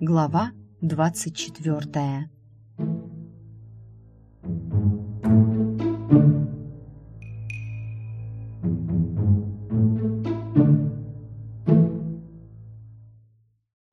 Глава двадцать четвертая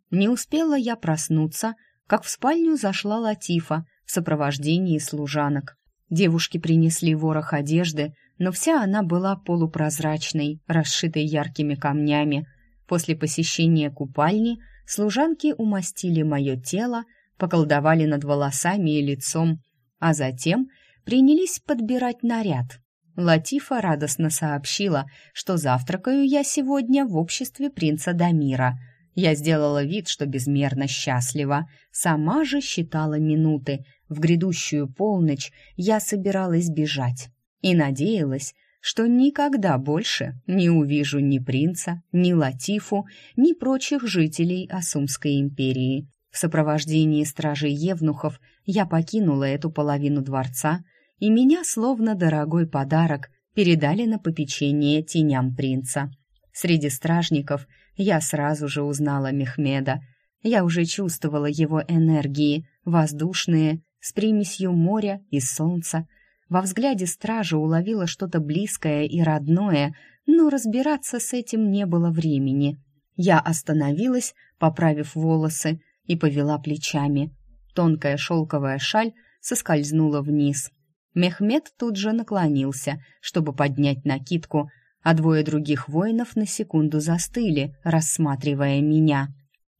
Не успела я проснуться, как в спальню зашла Латифа в сопровождении служанок. Девушки принесли ворох одежды, но вся она была полупрозрачной, расшитой яркими камнями. После посещения купальни служанки умастили мое тело, поколдовали над волосами и лицом, а затем принялись подбирать наряд. Латифа радостно сообщила, что завтракаю я сегодня в обществе принца Дамира — я сделала вид, что безмерно счастлива. Сама же считала минуты. В грядущую полночь я собиралась бежать. И надеялась, что никогда больше не увижу ни принца, ни Латифу, ни прочих жителей Асумской империи. В сопровождении стражей Евнухов я покинула эту половину дворца, и меня, словно дорогой подарок, передали на попечение теням принца. Среди стражников я сразу же узнала Мехмеда. Я уже чувствовала его энергии, воздушные, с примесью моря и солнца. Во взгляде стража уловила что-то близкое и родное, но разбираться с этим не было времени. Я остановилась, поправив волосы, и повела плечами. Тонкая шелковая шаль соскользнула вниз. Мехмед тут же наклонился, чтобы поднять накидку, а двое других воинов на секунду застыли, рассматривая меня.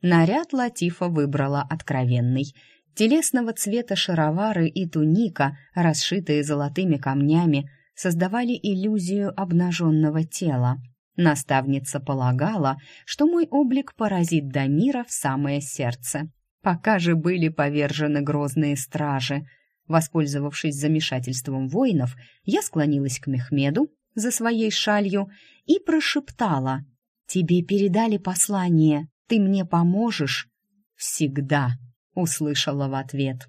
Наряд Латифа выбрала откровенный. Телесного цвета шаровары и туника, расшитые золотыми камнями, создавали иллюзию обнаженного тела. Наставница полагала, что мой облик поразит Дамира в самое сердце. Пока же были повержены грозные стражи. Воспользовавшись замешательством воинов, я склонилась к Мехмеду за своей шалью и прошептала «Тебе передали послание, ты мне поможешь?» «Всегда», — услышала в ответ.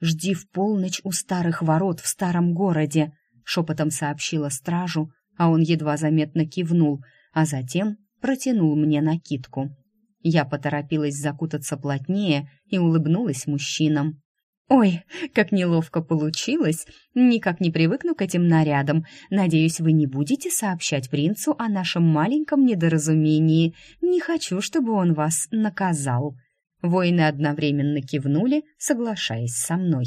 «Жди в полночь у старых ворот в старом городе», — шепотом сообщила стражу, а он едва заметно кивнул, а затем протянул мне накидку. Я поторопилась закутаться плотнее и улыбнулась мужчинам. «Ой, как неловко получилось! Никак не привыкну к этим нарядам. Надеюсь, вы не будете сообщать принцу о нашем маленьком недоразумении. Не хочу, чтобы он вас наказал». Воины одновременно кивнули, соглашаясь со мной.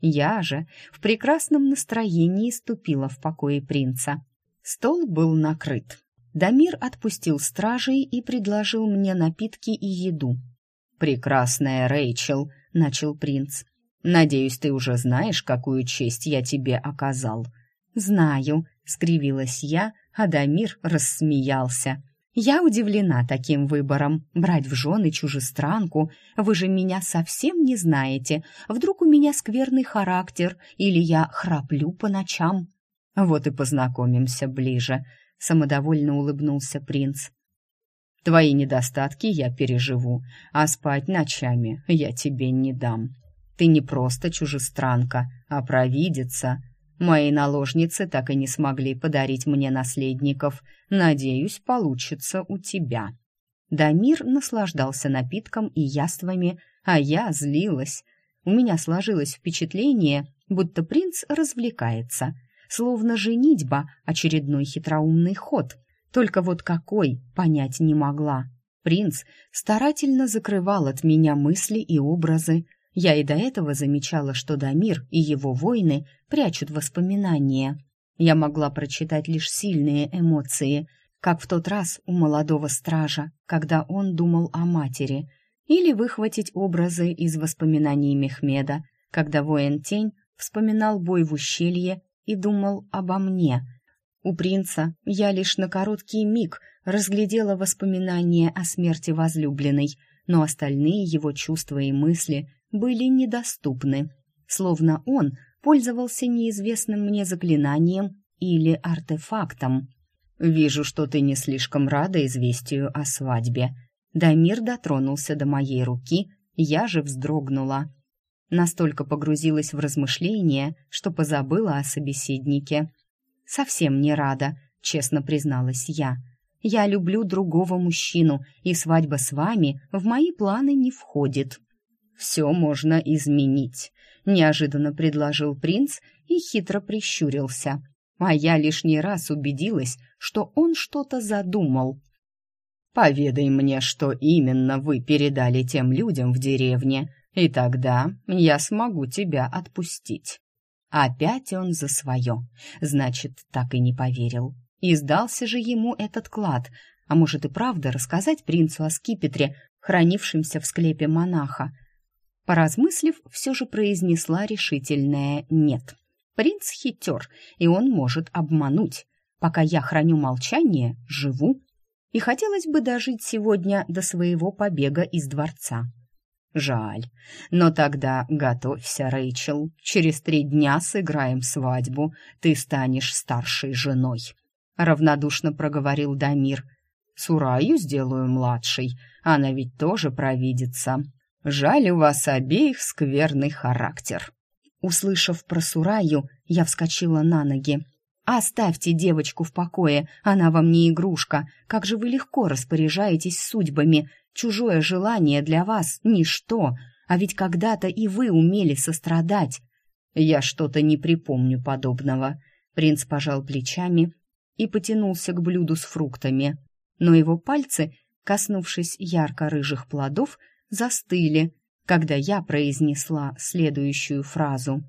Я же в прекрасном настроении ступила в покои принца. Стол был накрыт. Дамир отпустил стражей и предложил мне напитки и еду. «Прекрасная Рэйчел», — начал принц, Надеюсь, ты уже знаешь, какую честь я тебе оказал». «Знаю», — скривилась я, а Дамир рассмеялся. «Я удивлена таким выбором. Брать в жены чужестранку. Вы же меня совсем не знаете. Вдруг у меня скверный характер, или я храплю по ночам?» «Вот и познакомимся ближе», — самодовольно улыбнулся принц. «Твои недостатки я переживу, а спать ночами я тебе не дам. Ты не просто чужестранка, а провидица. Мои наложницы так и не смогли подарить мне наследников. Надеюсь, получится у тебя». Дамир наслаждался напитком и яствами, а я злилась. У меня сложилось впечатление, будто принц развлекается, словно женитьба — очередной хитроумный ход. Только вот какой, понять не могла. Принц старательно закрывал от меня мысли и образы, я и до этого замечала, что Дамир и его воины прячут воспоминания. Я могла прочитать лишь сильные эмоции, как в тот раз у молодого стража, когда он думал о матери, или выхватить образы из воспоминаний Мехмеда, когда воин-тень вспоминал бой в ущелье и думал обо мне. У принца я лишь на короткий миг разглядела воспоминания о смерти возлюбленной, но остальные его чувства и мысли были недоступны, словно он пользовался неизвестным мне заклинанием или артефактом. «Вижу, что ты не слишком рада известию о свадьбе». Дамир дотронулся до моей руки, я же вздрогнула. Настолько погрузилась в размышления, что позабыла о собеседнике. «Совсем не рада», — честно призналась я. Я люблю другого мужчину, и свадьба с вами в мои планы не входит». «Все можно изменить», — неожиданно предложил принц и хитро прищурился. А я лишний раз убедилась, что он что-то задумал. «Поведай мне, что именно вы передали тем людям в деревне, и тогда я смогу тебя отпустить». Опять он за свое. Значит, так и не поверил. И сдался же ему этот клад. А может и правда рассказать принцу о скипетре, хранившемся в склепе монаха. Поразмыслив, все же произнесла решительное «нет». Принц хитер, и он может обмануть. Пока я храню молчание, живу. И хотелось бы дожить сегодня до своего побега из дворца. Жаль. Но тогда готовься, Рэйчел. Через три дня сыграем свадьбу. Ты станешь старшей женой. Равнодушно проговорил Дамир. Сураю сделаю младшей. Она ведь тоже провидится. Жаль, у вас обеих скверный характер. Услышав про Сураю, я вскочила на ноги. «Оставьте девочку в покое, она вам не игрушка. Как же вы легко распоряжаетесь судьбами. Чужое желание для вас — ничто, а ведь когда-то и вы умели сострадать». «Я что-то не припомню подобного». Принц пожал плечами и потянулся к блюду с фруктами. Но его пальцы, коснувшись ярко-рыжих плодов, застыли, когда я произнесла следующую фразу.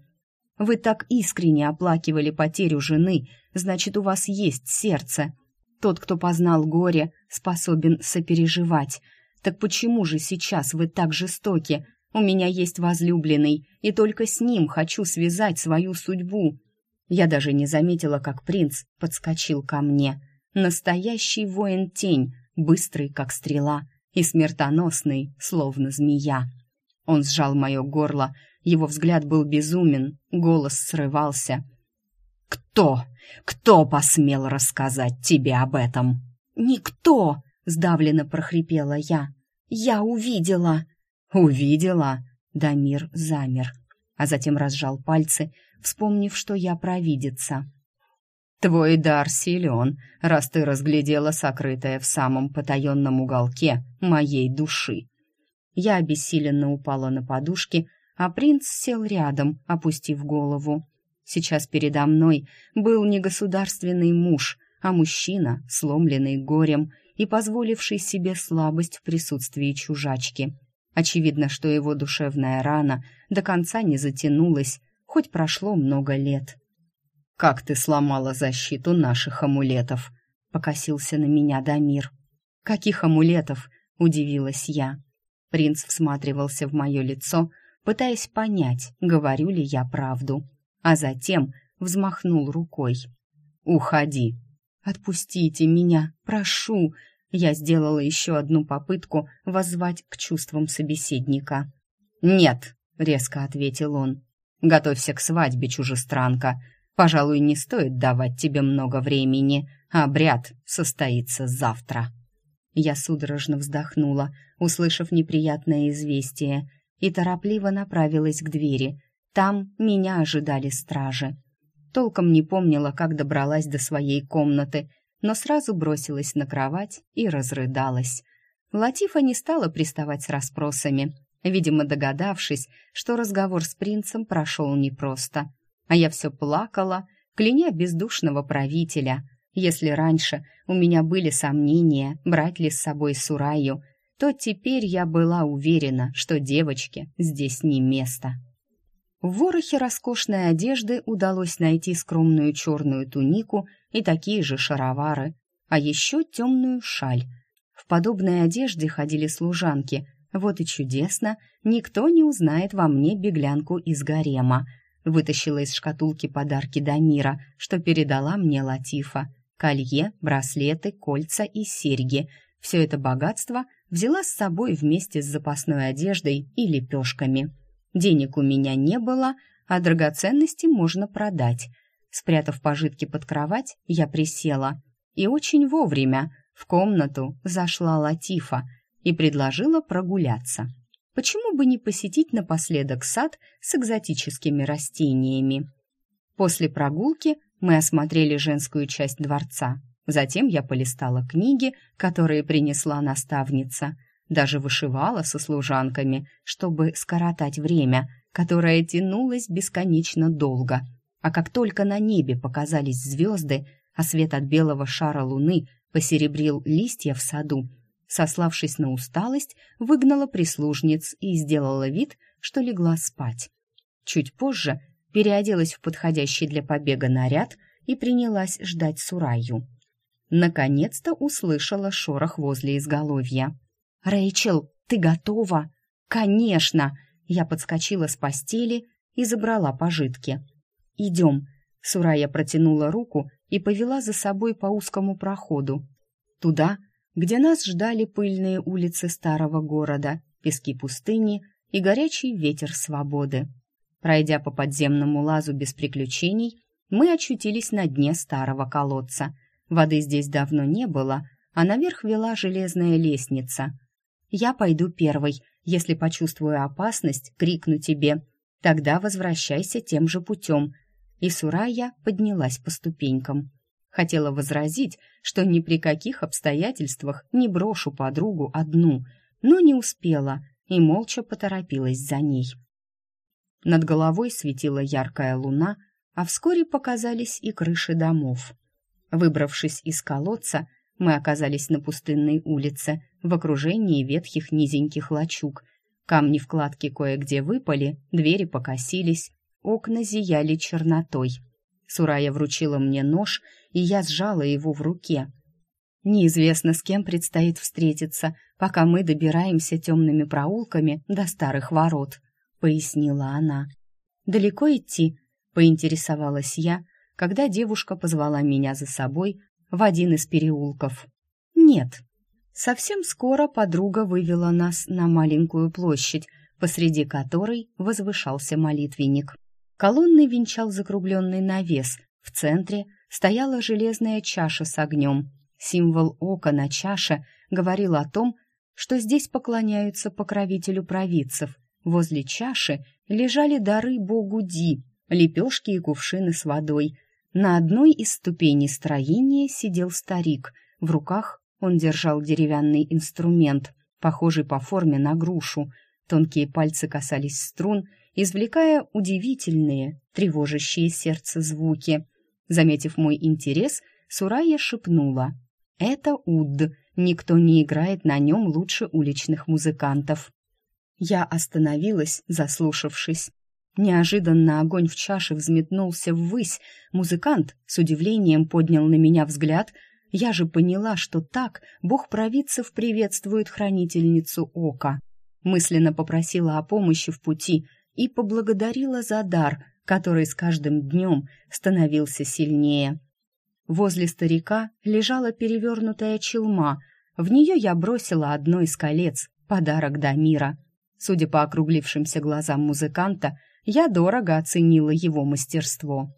«Вы так искренне оплакивали потерю жены, значит, у вас есть сердце. Тот, кто познал горе, способен сопереживать. Так почему же сейчас вы так жестоки? У меня есть возлюбленный, и только с ним хочу связать свою судьбу». Я даже не заметила, как принц подскочил ко мне. Настоящий воин-тень, быстрый, как стрела, и смертоносный, словно змея. Он сжал мое горло, его взгляд был безумен, голос срывался. «Кто? Кто посмел рассказать тебе об этом?» «Никто!» — сдавленно прохрипела я. «Я увидела!» «Увидела?» — Дамир замер, а затем разжал пальцы, вспомнив, что я провидица. «Твой дар силен, раз ты разглядела сокрытое в самом потаенном уголке моей души». Я обессиленно упала на подушки, а принц сел рядом, опустив голову. Сейчас передо мной был не государственный муж, а мужчина, сломленный горем и позволивший себе слабость в присутствии чужачки. Очевидно, что его душевная рана до конца не затянулась, хоть прошло много лет. «Как ты сломала защиту наших амулетов?» — покосился на меня Дамир. «Каких амулетов?» — удивилась я. Принц всматривался в мое лицо, пытаясь понять, говорю ли я правду, а затем взмахнул рукой. «Уходи!» «Отпустите меня, прошу!» Я сделала еще одну попытку воззвать к чувствам собеседника. «Нет!» — резко ответил он. «Готовься к свадьбе, чужестранка. Пожалуй, не стоит давать тебе много времени. Обряд состоится завтра». Я судорожно вздохнула, услышав неприятное известие, и торопливо направилась к двери. Там меня ожидали стражи. Толком не помнила, как добралась до своей комнаты, но сразу бросилась на кровать и разрыдалась. Латифа не стала приставать с расспросами, видимо, догадавшись, что разговор с принцем прошел непросто. А я все плакала, кляня бездушного правителя. Если раньше у меня были сомнения, брать ли с собой Сураю, то теперь я была уверена, что девочке здесь не место. В ворохе роскошной одежды удалось найти скромную черную тунику и такие же шаровары, а еще темную шаль. В подобной одежде ходили служанки. Вот и чудесно, никто не узнает во мне беглянку из гарема. Вытащила из шкатулки подарки Дамира, что передала мне Латифа. Колье, браслеты, кольца и серьги. Все это богатство взяла с собой вместе с запасной одеждой и лепешками. Денег у меня не было, а драгоценности можно продать. Спрятав пожитки под кровать, я присела. И очень вовремя в комнату зашла Латифа и предложила прогуляться. Почему бы не посетить напоследок сад с экзотическими растениями? После прогулки мы осмотрели женскую часть дворца. Затем я полистала книги, которые принесла наставница, даже вышивала со служанками, чтобы скоротать время, которое тянулось бесконечно долго. А как только на небе показались звезды, а свет от белого шара луны посеребрил листья в саду, сославшись на усталость, выгнала прислужниц и сделала вид, что легла спать. Чуть позже переоделась в подходящий для побега наряд и принялась ждать Сураю. Наконец-то услышала шорох возле изголовья. «Рэйчел, ты готова?» «Конечно!» Я подскочила с постели и забрала пожитки. «Идем!» Сурая протянула руку и повела за собой по узкому проходу. Туда, где нас ждали пыльные улицы старого города, пески пустыни и горячий ветер свободы. Пройдя по подземному лазу без приключений, мы очутились на дне старого колодца. Воды здесь давно не было, а наверх вела железная лестница. «Я пойду первой. Если почувствую опасность, крикну тебе. Тогда возвращайся тем же путем». И Сурая поднялась по ступенькам. Хотела возразить, что ни при каких обстоятельствах не брошу подругу одну, но не успела и молча поторопилась за ней. Над головой светила яркая луна, а вскоре показались и крыши домов. Выбравшись из колодца, мы оказались на пустынной улице, в окружении ветхих низеньких лачуг. Камни в кладке кое-где выпали, двери покосились, окна зияли чернотой. Сурая вручила мне нож, и я сжала его в руке. Неизвестно, с кем предстоит встретиться, пока мы добираемся темными проулками до старых ворот пояснила она. «Далеко идти?» — поинтересовалась я, когда девушка позвала меня за собой в один из переулков. «Нет». Совсем скоро подруга вывела нас на маленькую площадь, посреди которой возвышался молитвенник. Колонны венчал закругленный навес, в центре стояла железная чаша с огнем. Символ ока на чаше говорил о том, что здесь поклоняются покровителю провидцев, Возле чаши лежали дары богу Ди, лепешки и кувшины с водой. На одной из ступеней строения сидел старик. В руках он держал деревянный инструмент, похожий по форме на грушу. Тонкие пальцы касались струн, извлекая удивительные, тревожащие сердце звуки. Заметив мой интерес, Сурая шепнула. «Это уд. Никто не играет на нем лучше уличных музыкантов». Я остановилась, заслушавшись. Неожиданно огонь в чаше взметнулся ввысь. Музыкант с удивлением поднял на меня взгляд. Я же поняла, что так бог провидцев приветствует хранительницу ока. Мысленно попросила о помощи в пути и поблагодарила за дар, который с каждым днем становился сильнее. Возле старика лежала перевернутая челма. В нее я бросила одно из колец, подарок Дамира. Судя по округлившимся глазам музыканта, я дорого оценила его мастерство.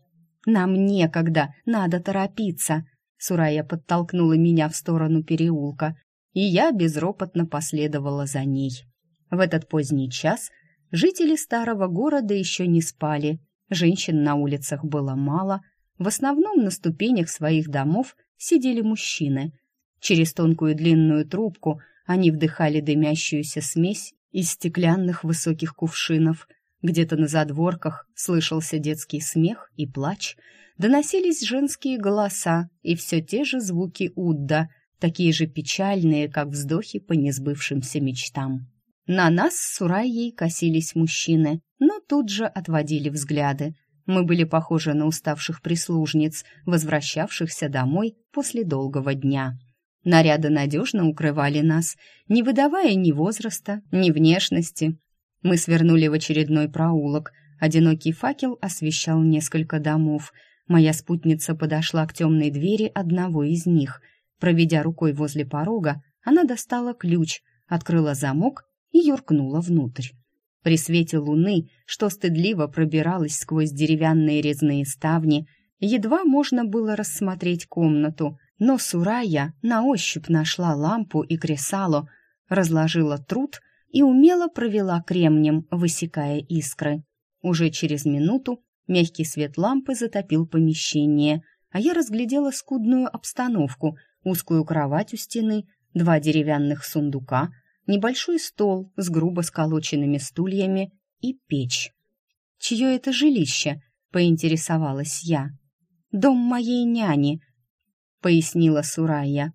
«Нам некогда, надо торопиться!» Сурая подтолкнула меня в сторону переулка, и я безропотно последовала за ней. В этот поздний час жители старого города еще не спали, женщин на улицах было мало, в основном на ступенях своих домов сидели мужчины. Через тонкую длинную трубку они вдыхали дымящуюся смесь из стеклянных высоких кувшинов. Где-то на задворках слышался детский смех и плач, доносились женские голоса и все те же звуки Удда, такие же печальные, как вздохи по несбывшимся мечтам. На нас с Сурайей косились мужчины, но тут же отводили взгляды. Мы были похожи на уставших прислужниц, возвращавшихся домой после долгого дня. Наряды надежно укрывали нас, не выдавая ни возраста, ни внешности. Мы свернули в очередной проулок. Одинокий факел освещал несколько домов. Моя спутница подошла к темной двери одного из них. Проведя рукой возле порога, она достала ключ, открыла замок и юркнула внутрь. При свете луны, что стыдливо пробиралась сквозь деревянные резные ставни, едва можно было рассмотреть комнату — но Сурая на ощупь нашла лампу и кресало, разложила труд и умело провела кремнем, высекая искры. Уже через минуту мягкий свет лампы затопил помещение, а я разглядела скудную обстановку, узкую кровать у стены, два деревянных сундука, небольшой стол с грубо сколоченными стульями и печь. «Чье это жилище?» — поинтересовалась я. «Дом моей няни», — пояснила Сурайя.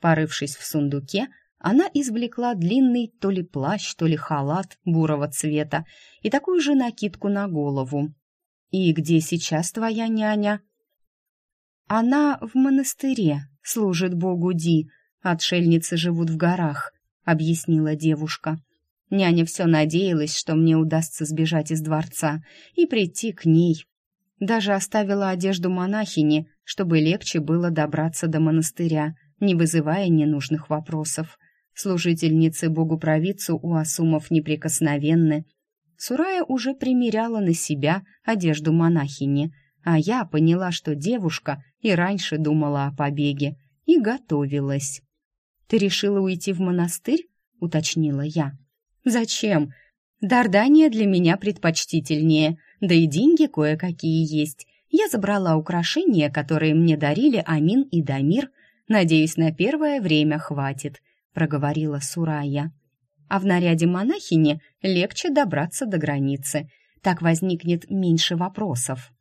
Порывшись в сундуке, она извлекла длинный то ли плащ, то ли халат бурого цвета и такую же накидку на голову. «И где сейчас твоя няня?» «Она в монастыре, служит богу Ди, отшельницы живут в горах», — объяснила девушка. Няня все надеялась, что мне удастся сбежать из дворца и прийти к ней. Даже оставила одежду монахини, чтобы легче было добраться до монастыря, не вызывая ненужных вопросов. Служительницы богу-провидцу у асумов неприкосновенны. Сурая уже примеряла на себя одежду монахини, а я поняла, что девушка и раньше думала о побеге и готовилась. «Ты решила уйти в монастырь?» — уточнила я. «Зачем? Дардания для меня предпочтительнее, да и деньги кое-какие есть. Я забрала украшения, которые мне дарили Амин и Дамир. Надеюсь, на первое время хватит», — проговорила Сурая. «А в наряде монахини легче добраться до границы. Так возникнет меньше вопросов».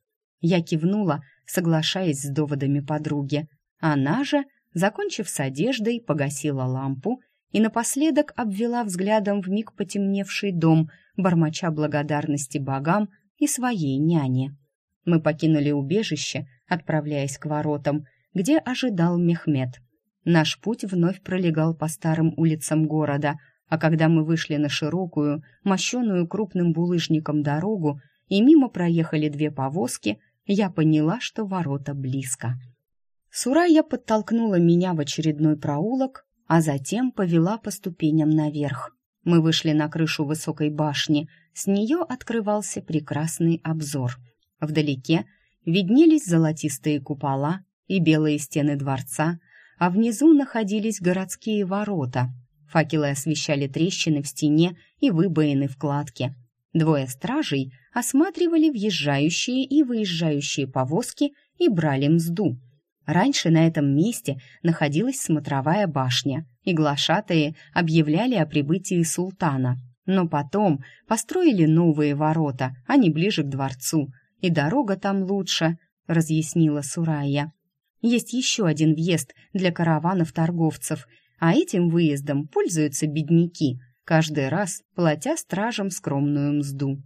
Я кивнула, соглашаясь с доводами подруги. Она же, закончив с одеждой, погасила лампу и напоследок обвела взглядом вмиг потемневший дом, бормоча благодарности богам и своей няне. Мы покинули убежище, отправляясь к воротам, где ожидал Мехмед. Наш путь вновь пролегал по старым улицам города, а когда мы вышли на широкую, мощеную крупным булыжником дорогу и мимо проехали две повозки, я поняла, что ворота близко. Сурая подтолкнула меня в очередной проулок, а затем повела по ступеням наверх. Мы вышли на крышу высокой башни, с нее открывался прекрасный обзор. Вдалеке виднелись золотистые купола и белые стены дворца, а внизу находились городские ворота. Факелы освещали трещины в стене и выбоины в кладке. Двое стражей осматривали въезжающие и выезжающие повозки и брали мзду — Раньше на этом месте находилась смотровая башня, и глашатые объявляли о прибытии султана. Но потом построили новые ворота, они ближе к дворцу, и дорога там лучше, разъяснила Сурая. Есть еще один въезд для караванов торговцев, а этим выездом пользуются бедняки, каждый раз платя стражам скромную мзду.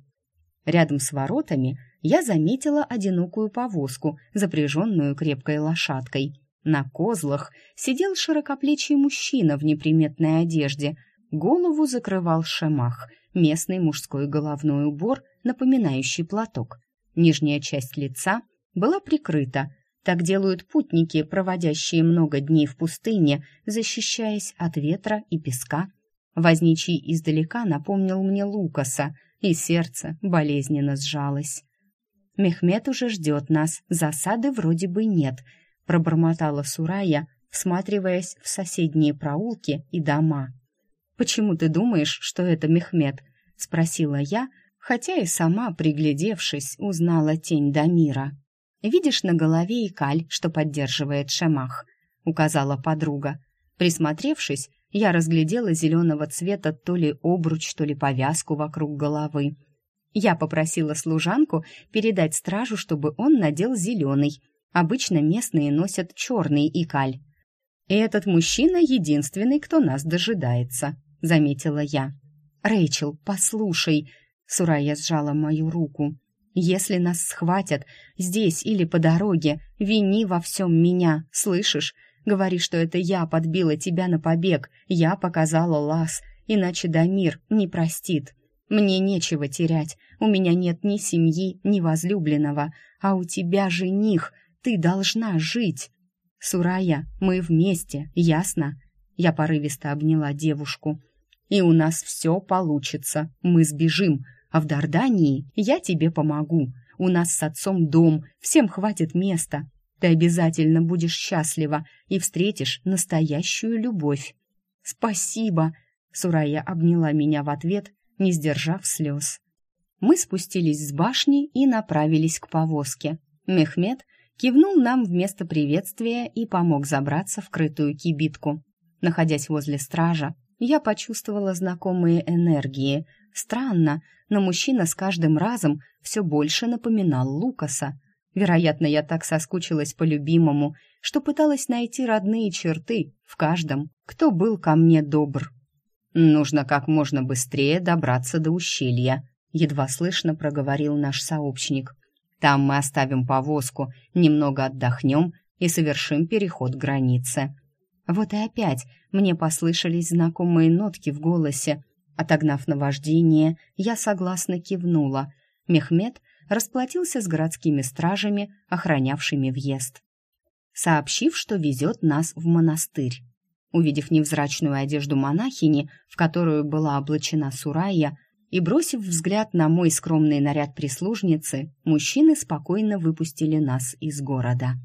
Рядом с воротами я заметила одинокую повозку, запряженную крепкой лошадкой. На козлах сидел широкоплечий мужчина в неприметной одежде. Голову закрывал шемах, местный мужской головной убор, напоминающий платок. Нижняя часть лица была прикрыта. Так делают путники, проводящие много дней в пустыне, защищаясь от ветра и песка. Возничий издалека напомнил мне Лукаса, и сердце болезненно сжалось. Мехмед уже ждет нас, засады вроде бы нет», — пробормотала Сурая, всматриваясь в соседние проулки и дома. «Почему ты думаешь, что это Мехмед?» — спросила я, хотя и сама, приглядевшись, узнала тень Дамира. «Видишь на голове икаль, что поддерживает шемах», — указала подруга. Присмотревшись, я разглядела зеленого цвета то ли обруч, то ли повязку вокруг головы. Я попросила служанку передать стражу, чтобы он надел зеленый. Обычно местные носят черный икаль. «И этот мужчина единственный, кто нас дожидается», — заметила я. «Рэйчел, послушай», — Сурая сжала мою руку. «Если нас схватят здесь или по дороге, вини во всем меня, слышишь? Говори, что это я подбила тебя на побег, я показала лаз, иначе Дамир не простит». Мне нечего терять, у меня нет ни семьи, ни возлюбленного, а у тебя жених, ты должна жить. Сурая, мы вместе, ясно? Я порывисто обняла девушку. И у нас все получится, мы сбежим, а в Дардании я тебе помогу. У нас с отцом дом, всем хватит места. Ты обязательно будешь счастлива и встретишь настоящую любовь. Спасибо, Сурая обняла меня в ответ не сдержав слез. Мы спустились с башни и направились к повозке. Мехмед кивнул нам вместо приветствия и помог забраться в крытую кибитку. Находясь возле стража, я почувствовала знакомые энергии. Странно, но мужчина с каждым разом все больше напоминал Лукаса. Вероятно, я так соскучилась по любимому, что пыталась найти родные черты в каждом, кто был ко мне добр. «Нужно как можно быстрее добраться до ущелья», — едва слышно проговорил наш сообщник. «Там мы оставим повозку, немного отдохнем и совершим переход границы». Вот и опять мне послышались знакомые нотки в голосе. Отогнав наваждение, я согласно кивнула. Мехмед расплатился с городскими стражами, охранявшими въезд, сообщив, что везет нас в монастырь. Увидев невзрачную одежду монахини, в которую была облачена Сурайя, и бросив взгляд на мой скромный наряд прислужницы, мужчины спокойно выпустили нас из города.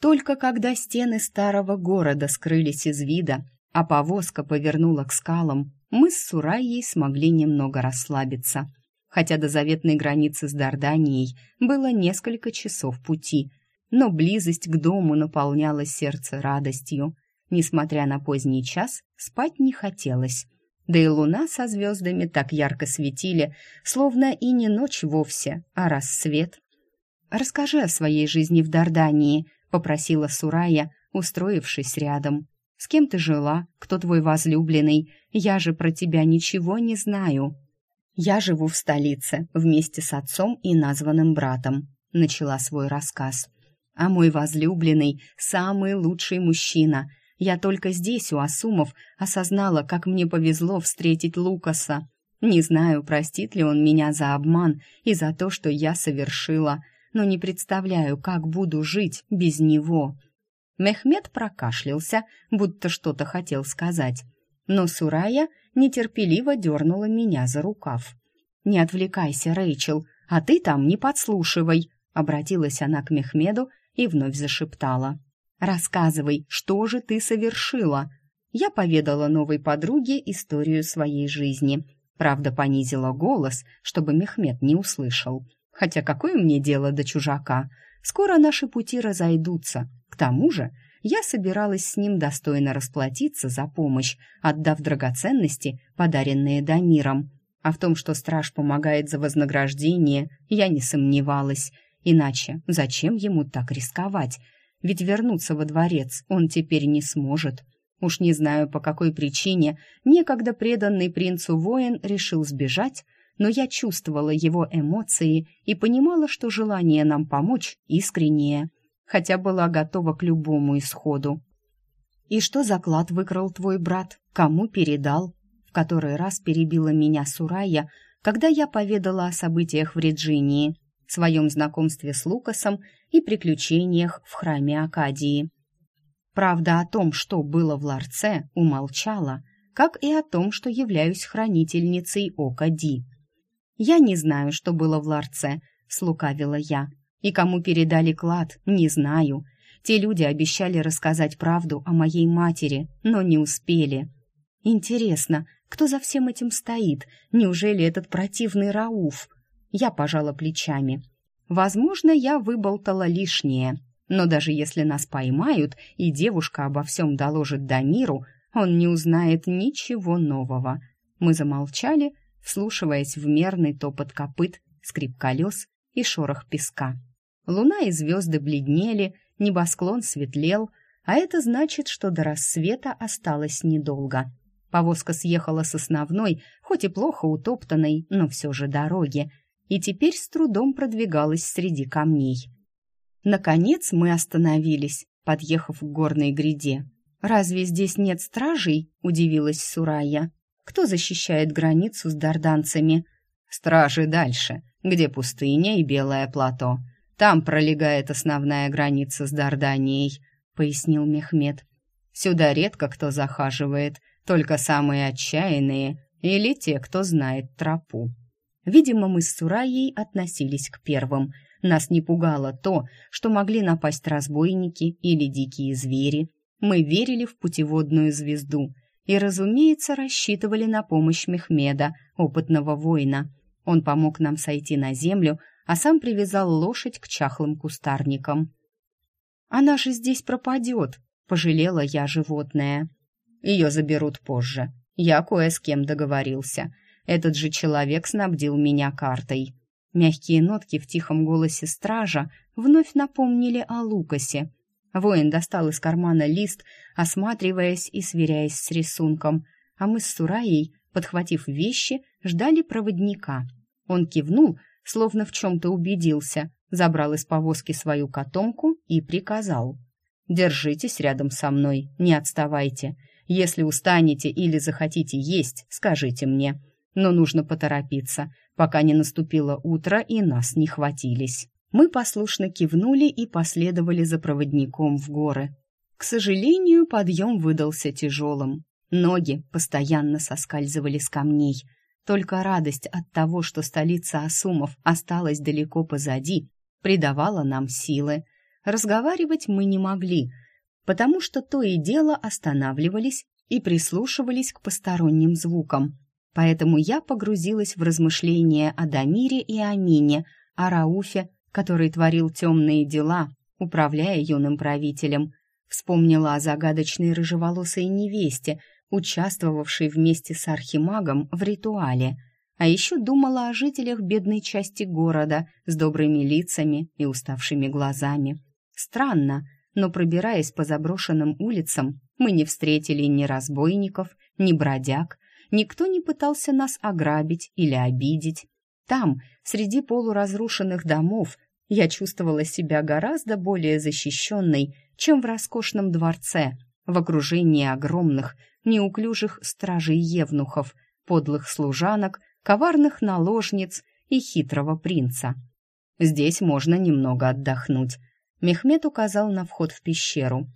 Только когда стены старого города скрылись из вида, а повозка повернула к скалам, мы с Сурайей смогли немного расслабиться. Хотя до заветной границы с Дарданией было несколько часов пути, но близость к дому наполняла сердце радостью. Несмотря на поздний час, спать не хотелось. Да и луна со звездами так ярко светили, словно и не ночь вовсе, а рассвет. «Расскажи о своей жизни в Дардании», — попросила Сурая, устроившись рядом. «С кем ты жила? Кто твой возлюбленный? Я же про тебя ничего не знаю». «Я живу в столице вместе с отцом и названным братом», — начала свой рассказ. «А мой возлюбленный — самый лучший мужчина. Я только здесь, у Асумов, осознала, как мне повезло встретить Лукаса. Не знаю, простит ли он меня за обман и за то, что я совершила, но не представляю, как буду жить без него». Мехмед прокашлялся, будто что-то хотел сказать. Но Сурая нетерпеливо дернула меня за рукав. «Не отвлекайся, Рэйчел, а ты там не подслушивай», обратилась она к Мехмеду и вновь зашептала. «Рассказывай, что же ты совершила?» Я поведала новой подруге историю своей жизни. Правда, понизила голос, чтобы Мехмед не услышал. Хотя какое мне дело до чужака? Скоро наши пути разойдутся. К тому же я собиралась с ним достойно расплатиться за помощь, отдав драгоценности, подаренные Дамиром. А в том, что страж помогает за вознаграждение, я не сомневалась. Иначе зачем ему так рисковать? Ведь вернуться во дворец он теперь не сможет. Уж не знаю, по какой причине некогда преданный принцу воин решил сбежать, но я чувствовала его эмоции и понимала, что желание нам помочь искреннее хотя была готова к любому исходу. «И что за клад выкрал твой брат? Кому передал?» В который раз перебила меня Сурая, когда я поведала о событиях в Реджинии, своем знакомстве с Лукасом и приключениях в храме Акадии. Правда о том, что было в ларце, умолчала, как и о том, что являюсь хранительницей Ока Ди. «Я не знаю, что было в ларце», — слукавила я. И кому передали клад, не знаю. Те люди обещали рассказать правду о моей матери, но не успели. Интересно, кто за всем этим стоит? Неужели этот противный Рауф? Я пожала плечами. Возможно, я выболтала лишнее. Но даже если нас поймают, и девушка обо всем доложит Дамиру, он не узнает ничего нового. Мы замолчали, вслушиваясь в мерный топот копыт, скрип колес и шорох песка. Луна и звезды бледнели, небосклон светлел, а это значит, что до рассвета осталось недолго. Повозка съехала с основной, хоть и плохо утоптанной, но все же дороги, и теперь с трудом продвигалась среди камней. Наконец мы остановились, подъехав к горной гряде. «Разве здесь нет стражей?» — удивилась Сурая. «Кто защищает границу с дарданцами?» «Стражи дальше», где пустыня и белое плато. Там пролегает основная граница с Дарданией», — пояснил Мехмед. «Сюда редко кто захаживает, только самые отчаянные или те, кто знает тропу». Видимо, мы с Сураей относились к первым. Нас не пугало то, что могли напасть разбойники или дикие звери. Мы верили в путеводную звезду и, разумеется, рассчитывали на помощь Мехмеда, опытного воина — он помог нам сойти на землю, а сам привязал лошадь к чахлым кустарникам. «Она же здесь пропадет», — пожалела я животное. «Ее заберут позже. Я кое с кем договорился. Этот же человек снабдил меня картой». Мягкие нотки в тихом голосе стража вновь напомнили о Лукасе. Воин достал из кармана лист, осматриваясь и сверяясь с рисунком, а мы с Сураей, подхватив вещи, ждали проводника. Он кивнул, словно в чем-то убедился, забрал из повозки свою котомку и приказал. «Держитесь рядом со мной, не отставайте. Если устанете или захотите есть, скажите мне. Но нужно поторопиться, пока не наступило утро и нас не хватились». Мы послушно кивнули и последовали за проводником в горы. К сожалению, подъем выдался тяжелым. Ноги постоянно соскальзывали с камней. Только радость от того, что столица Асумов осталась далеко позади, придавала нам силы. Разговаривать мы не могли, потому что то и дело останавливались и прислушивались к посторонним звукам. Поэтому я погрузилась в размышления о Дамире и Амине, о Рауфе, который творил темные дела, управляя юным правителем. Вспомнила о загадочной рыжеволосой невесте, участвовавшей вместе с архимагом в ритуале. А еще думала о жителях бедной части города с добрыми лицами и уставшими глазами. Странно, но пробираясь по заброшенным улицам, мы не встретили ни разбойников, ни бродяг, никто не пытался нас ограбить или обидеть. Там, среди полуразрушенных домов, я чувствовала себя гораздо более защищенной, чем в роскошном дворце, в окружении огромных, неуклюжих стражей-евнухов, подлых служанок, коварных наложниц и хитрого принца. Здесь можно немного отдохнуть. Мехмед указал на вход в пещеру.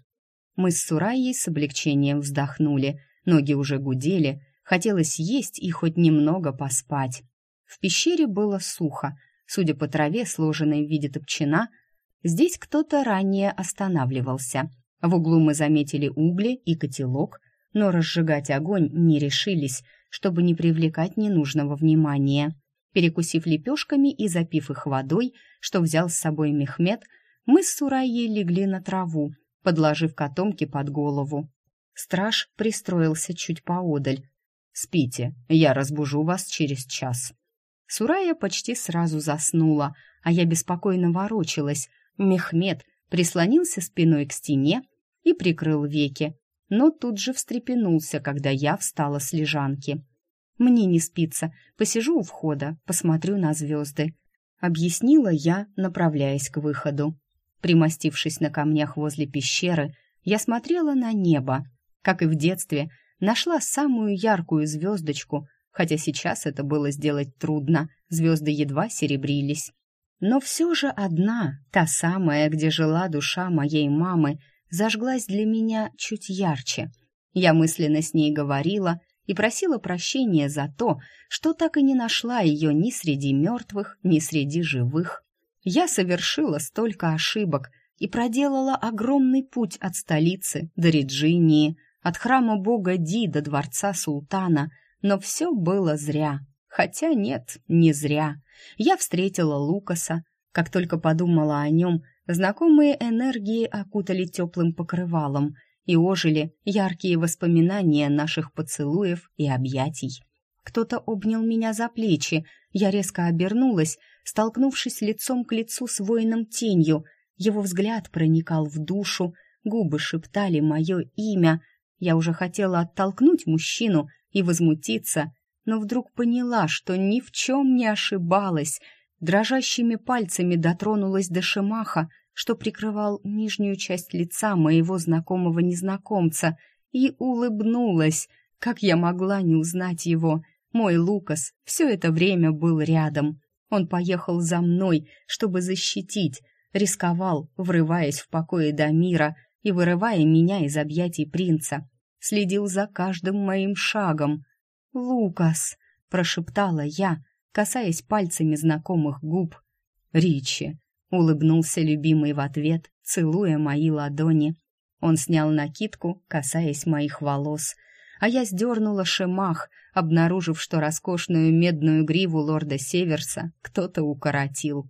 Мы с Сураей с облегчением вздохнули, ноги уже гудели, хотелось есть и хоть немного поспать. В пещере было сухо, судя по траве, сложенной в виде топчина, здесь кто-то ранее останавливался. В углу мы заметили угли и котелок, но разжигать огонь не решились, чтобы не привлекать ненужного внимания. Перекусив лепешками и запив их водой, что взял с собой Мехмед, мы с Сураей легли на траву, подложив котомки под голову. Страж пристроился чуть поодаль. «Спите, я разбужу вас через час». Сурая почти сразу заснула, а я беспокойно ворочалась. Мехмед прислонился спиной к стене и прикрыл веки, но тут же встрепенулся, когда я встала с лежанки. «Мне не спится, посижу у входа, посмотрю на звезды», — объяснила я, направляясь к выходу. Примостившись на камнях возле пещеры, я смотрела на небо. Как и в детстве, нашла самую яркую звездочку, хотя сейчас это было сделать трудно, звезды едва серебрились. Но все же одна, та самая, где жила душа моей мамы, зажглась для меня чуть ярче. Я мысленно с ней говорила и просила прощения за то, что так и не нашла ее ни среди мертвых, ни среди живых. Я совершила столько ошибок и проделала огромный путь от столицы до Реджинии, от храма бога Ди до дворца султана, но все было зря. Хотя нет, не зря. Я встретила Лукаса. Как только подумала о нем, Знакомые энергии окутали теплым покрывалом и ожили яркие воспоминания наших поцелуев и объятий. Кто-то обнял меня за плечи, я резко обернулась, столкнувшись лицом к лицу с воином тенью. Его взгляд проникал в душу, губы шептали мое имя. Я уже хотела оттолкнуть мужчину и возмутиться, но вдруг поняла, что ни в чем не ошибалась. Дрожащими пальцами дотронулась до шемаха, что прикрывал нижнюю часть лица моего знакомого незнакомца, и улыбнулась. Как я могла не узнать его? Мой Лукас все это время был рядом. Он поехал за мной, чтобы защитить, рисковал, врываясь в покое Дамира и вырывая меня из объятий принца. Следил за каждым моим шагом. «Лукас!» — прошептала я, касаясь пальцами знакомых губ. «Ричи!» Улыбнулся любимый в ответ, целуя мои ладони. Он снял накидку, касаясь моих волос, а я сдернула шемах, обнаружив, что роскошную медную гриву лорда Северса кто-то укоротил.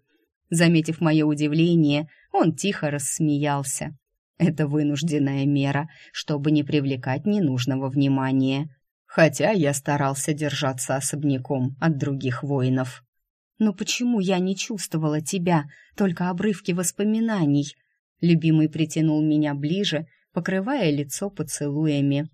Заметив мое удивление, он тихо рассмеялся. Это вынужденная мера, чтобы не привлекать ненужного внимания. Хотя я старался держаться особняком от других воинов. Но почему я не чувствовала тебя, только обрывки воспоминаний? Любимый притянул меня ближе, покрывая лицо поцелуями.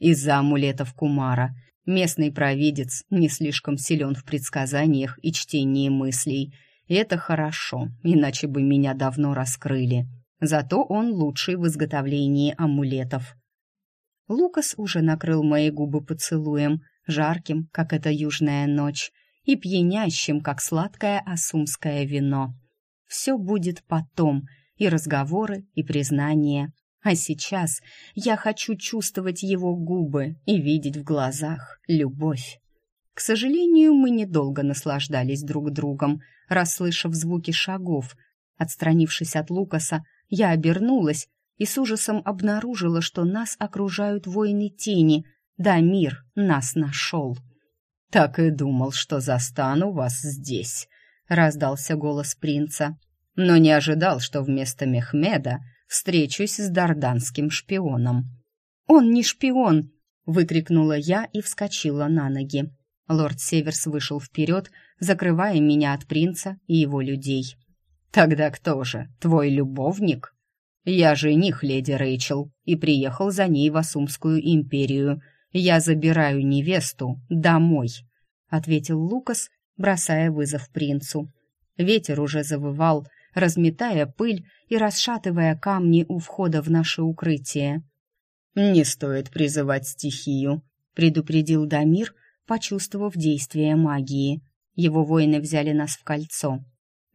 Из-за амулетов Кумара местный провидец не слишком силен в предсказаниях и чтении мыслей. И это хорошо, иначе бы меня давно раскрыли. Зато он лучший в изготовлении амулетов. Лукас уже накрыл мои губы поцелуем, жарким, как эта южная ночь, и пьянящим, как сладкое асумское вино. Все будет потом, и разговоры, и признания. А сейчас я хочу чувствовать его губы и видеть в глазах любовь. К сожалению, мы недолго наслаждались друг другом, расслышав звуки шагов. Отстранившись от Лукаса, я обернулась и с ужасом обнаружила, что нас окружают воины тени. Да, мир нас нашел. «Так и думал, что застану вас здесь», — раздался голос принца. «Но не ожидал, что вместо Мехмеда встречусь с дарданским шпионом». «Он не шпион!» — выкрикнула я и вскочила на ноги. Лорд Северс вышел вперед, закрывая меня от принца и его людей. «Тогда кто же, твой любовник?» «Я жених леди Рэйчел и приехал за ней в Асумскую империю. Я забираю невесту домой», — ответил Лукас, бросая вызов принцу. Ветер уже завывал, разметая пыль и расшатывая камни у входа в наше укрытие. «Не стоит призывать стихию», — предупредил Дамир, почувствовав действие магии. Его воины взяли нас в кольцо.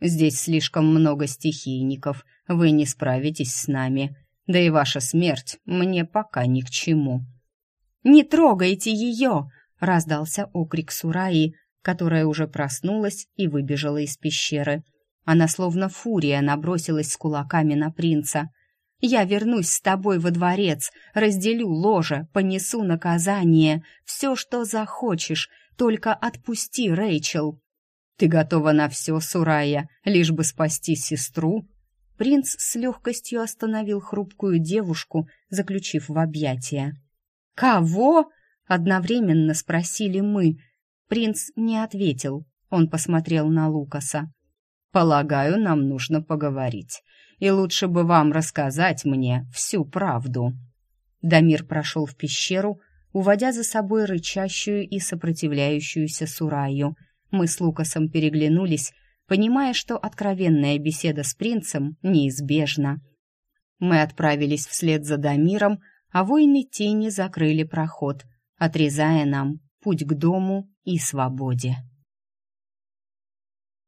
Здесь слишком много стихийников, вы не справитесь с нами. Да и ваша смерть мне пока ни к чему». «Не трогайте ее!» — раздался окрик Сураи, которая уже проснулась и выбежала из пещеры. Она словно фурия набросилась с кулаками на принца. «Я вернусь с тобой во дворец, разделю ложе, понесу наказание, все, что захочешь, только отпусти Рэйчел». «Ты готова на все, Сурая, лишь бы спасти сестру?» Принц с легкостью остановил хрупкую девушку, заключив в объятия. «Кого?» — одновременно спросили мы. Принц не ответил. Он посмотрел на Лукаса. «Полагаю, нам нужно поговорить. И лучше бы вам рассказать мне всю правду». Дамир прошел в пещеру, уводя за собой рычащую и сопротивляющуюся Сураю — мы с Лукасом переглянулись, понимая, что откровенная беседа с принцем неизбежна. Мы отправились вслед за Дамиром, а воины тени закрыли проход, отрезая нам путь к дому и свободе.